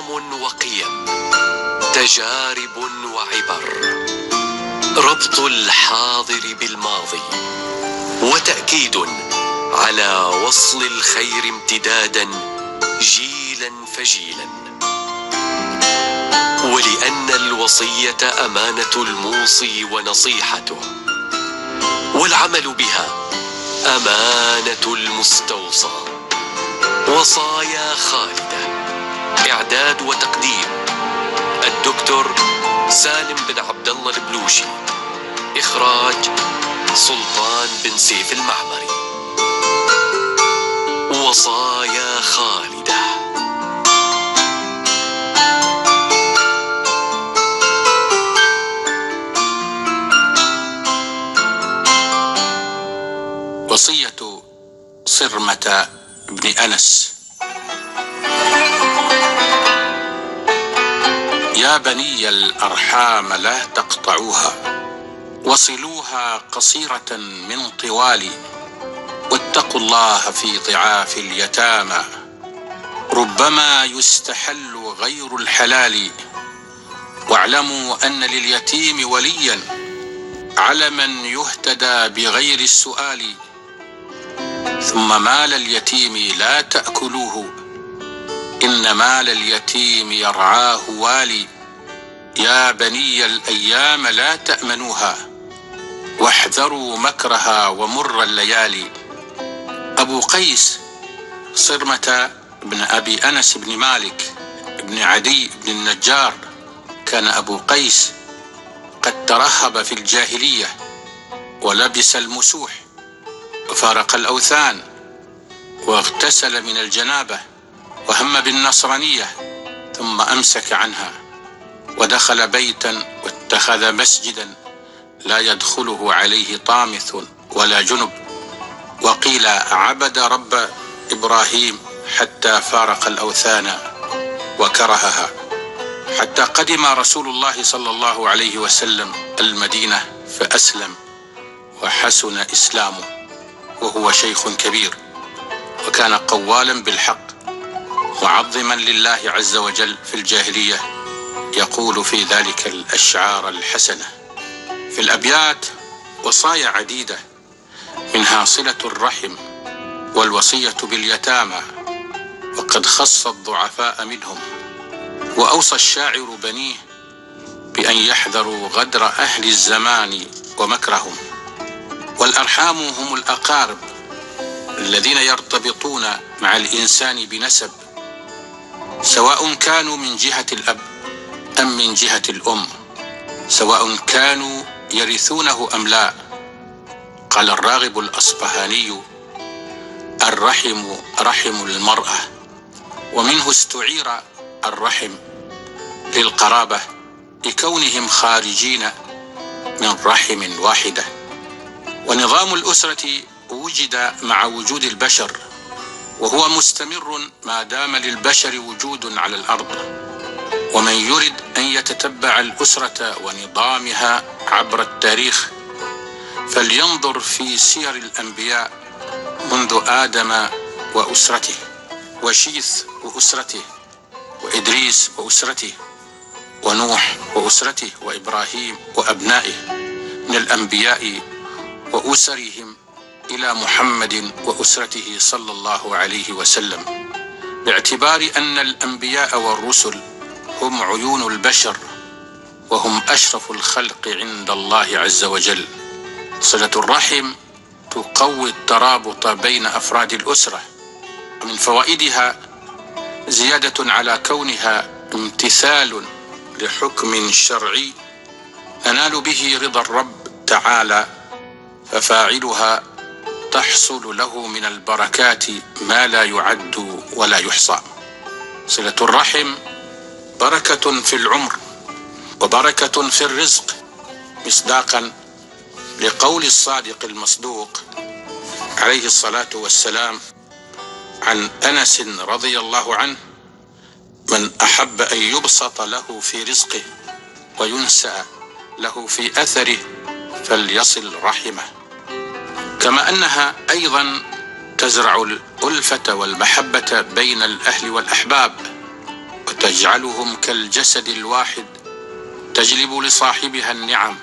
سنن وقيم تجارب وعبر ربط الحاضر بالماضي وتأكيد على وصل الخير امتدادا جيلا فجيلا. ولأن الوصية أمانة الموصي ونصيحته والعمل بها أمانة المستوصى. وصايا خالده إعداد وتقديم الدكتور سالم بن عبد الله البلوشي إخراج سلطان بن سيف المعمري. وصايا خالدة. وصية صرمة بن أنس. يا بني الأرحام لا تقطعوها وصلوها قصيرة من طوال واتقوا الله في ضعاف اليتامى ربما يستحل غير الحلال واعلموا أن لليتيم وليا على من يهتدى بغير السؤال ثم مال اليتيم لا تأكلوه إن مال اليتيم يرعاه والي. يا بني الأيام لا تأمنوها واحذروا مكرها ومر الليالي. أبو قيس صرمة بن أبي أنس بن مالك بن عدي بن النجار. كان أبو قيس قد ترهب في الجاهلية ولبس المسوح وفارق الأوثان واغتسل من الجنابة وهم بالنصرانية ثم أمسك عنها. ودخل بيتا واتخذ مسجدا لا يدخله عليه طامث ولا جنب. وقيل عبد رب إبراهيم حتى فارق الأوثان وكرهها. حتى قدم رسول الله صلى الله عليه وسلم المدينة فأسلم وحسن إسلامه وهو شيخ كبير. وكان قوالا بالحق معظما لله عز وجل في الجاهلية. يقول في ذلك الأشعار الحسنة. في الأبيات وصايا عديدة منها صلة الرحم والوصية باليتامى وقد خص الضعفاء منهم وأوصى الشاعر بنيه بأن يحذروا غدر أهل الزمان ومكرهم. والأرحام هم الأقارب الذين يرتبطون مع الإنسان بنسب سواء كانوا من جهة الأب من جهة الأم سواء كانوا يرثونه أم لا. قال الراغب الأصبهاني الرحم رحم المرأة ومنه استعير الرحم للقرابة لكونهم خارجين من رحم واحدة. ونظام الأسرة وجد مع وجود البشر وهو مستمر ما دام للبشر وجود على الأرض. ومن يرد أن يتتبع الأسرة ونظامها عبر التاريخ فلينظر في سير الأنبياء منذ آدم وأسرته وشيث وأسرته وإدريس وأسرته ونوح وأسرته وإبراهيم وأبنائه من الأنبياء وأسرهم إلى محمد وأسرته صلى الله عليه وسلم باعتبار أن الأنبياء والرسل هم عيون البشر وهم أشرف الخلق عند الله عز وجل. صلة الرحم تقوي الترابط بين أفراد الأسرة. ومن فوائدها زيادة على كونها امتثال لحكم شرعي ننال به رضا الرب تعالى ففاعلها تحصل له من البركات ما لا يعد ولا يحصى. صلة الرحم بركة في العمر وبركة في الرزق مصداقا لقول الصادق المصدوق عليه الصلاة والسلام عن أنس رضي الله عنه من أحب أن يبسط له في رزقه وينسأ له في أثره فليصل رحمه. كما أنها أيضا تزرع الألفة والمحبة بين الأهل والأحباب. تجعلهم كالجسد الواحد تجلب لصاحبها النعم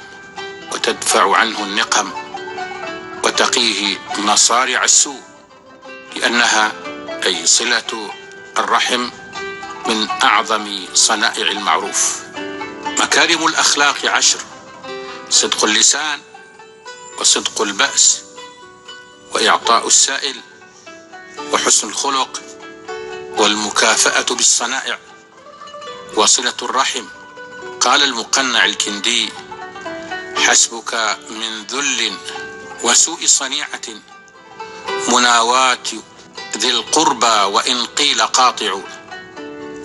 وتدفع عنه النقم وتقيه مصارع السوء لأنها أي صلة الرحم من أعظم صنائع المعروف. مكارم الأخلاق عشر صدق اللسان وصدق البأس وإعطاء السائل وحسن الخلق والمكافأة بالصنائع. وصلة الرحم. قال المقنع الكندي حسبك من ذل وسوء صنيعة. مناواة ذي القربى وإن قيل قاطع.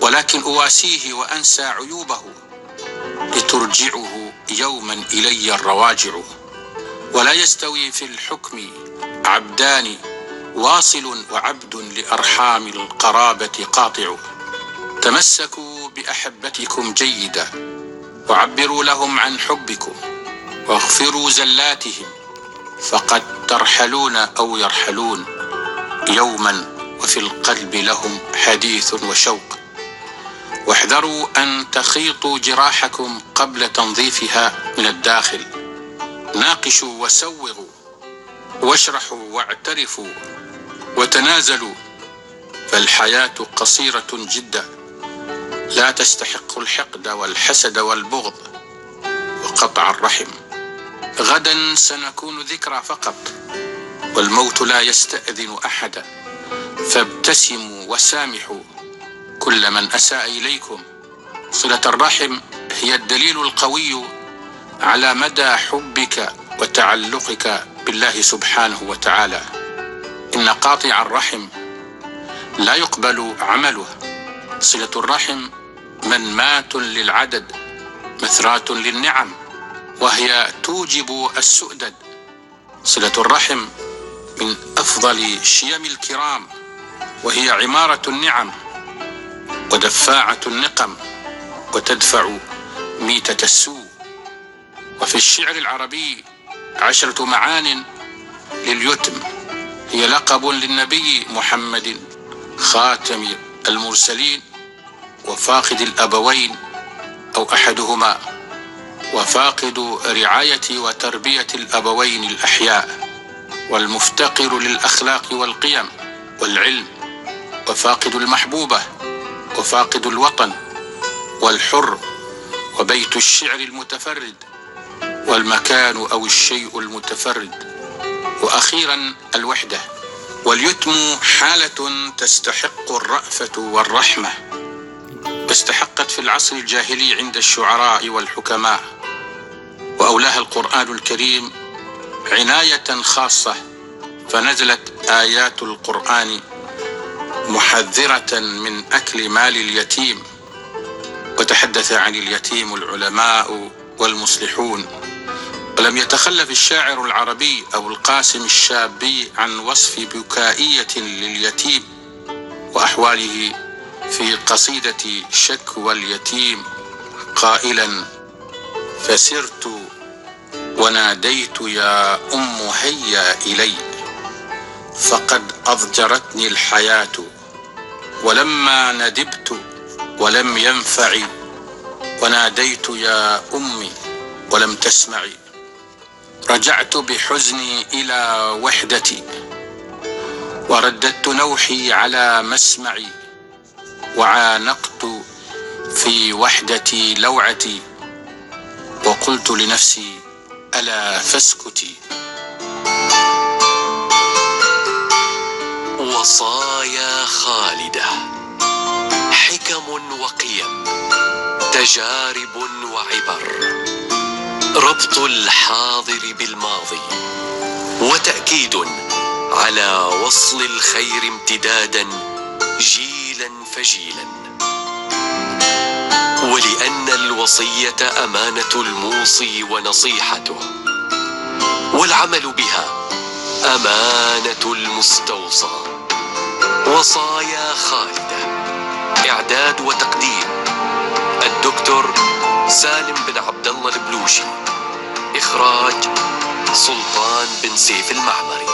ولكن أواسيه وأنسى عيوبه. لترجعه يوما إلي الرواجع. ولا يستوي في الحكم عبدان واصل وعبد لأرحام القرابة قاطع. تمسكوا بأحبتكم جيدا وعبروا لهم عن حبكم واغفروا زلاتهم فقد ترحلون أو يرحلون يوما وفي القلب لهم حديث وشوق واحذروا أن تخيطوا جراحكم قبل تنظيفها من الداخل ناقشوا وسوغوا واشرحوا واعترفوا وتنازلوا فالحياة قصيرة جدا لا تستحق الحقد والحسد والبغض وقطع الرحم. غدا سنكون ذكرى فقط والموت لا يستأذن أحدا فابتسموا وسامحوا كل من أساء إليكم. صلة الرحم هي الدليل القوي على مدى حبك وتعلقك بالله سبحانه وتعالى. إن قاطع الرحم لا يقبل عمله. صلة الرحم منمات للعدد مثرات للنعم وهي توجب السؤدد. صلة الرحم من أفضل شيم الكرام وهي عمارة النعم ودفاعة النقم وتدفع ميتة السوء. وفي الشعر العربي عشرة معان لليتم هي لقب للنبي محمد خاتم المرسلين. وفاقد الأبوين أو أحدهما وفاقد رعاية وتربية الأبوين الأحياء والمفتقر للأخلاق والقيم والعلم وفاقد المحبوبة وفاقد الوطن والحر وبيت الشعر المتفرد والمكان أو الشيء المتفرد. وأخيرا الوحدة واليتم حالة تستحق الرأفة والرحمة. واستحقت في العصر الجاهلي عند الشعراء والحكماء وأولاها القرآن الكريم عناية خاصة فنزلت آيات القرآن محذرة من أكل مال اليتيم وتحدث عن اليتيم العلماء والمصلحون. ولم يتخلف الشاعر العربي أو القاسم الشابي عن وصف بكائية لليتيم وأحواله في قصيدة شكوى اليتيم قائلا فسرت وناديت يا أم هيا إلي فقد أضجرتني الحياة ولما ندبت ولم ينفعي وناديت يا أمي ولم تسمعي رجعت بحزني إلى وحدتي ورددت نوحي على مسمعي وعانقت في وحدتي لوعتي وقلت لنفسي ألا فاسكتي. وصايا خالدة حكم وقيم تجارب وعبر ربط الحاضر بالماضي وتأكيد على وصل الخير امتدادا جيلا فجيلا. ولأن الوصية أمانة الموصي ونصيحته والعمل بها أمانة المستوصى. وصايا خالدة إعداد وتقديم الدكتور سالم بن عبد الله البلوشي. إخراج سلطان بن سيف المعمري.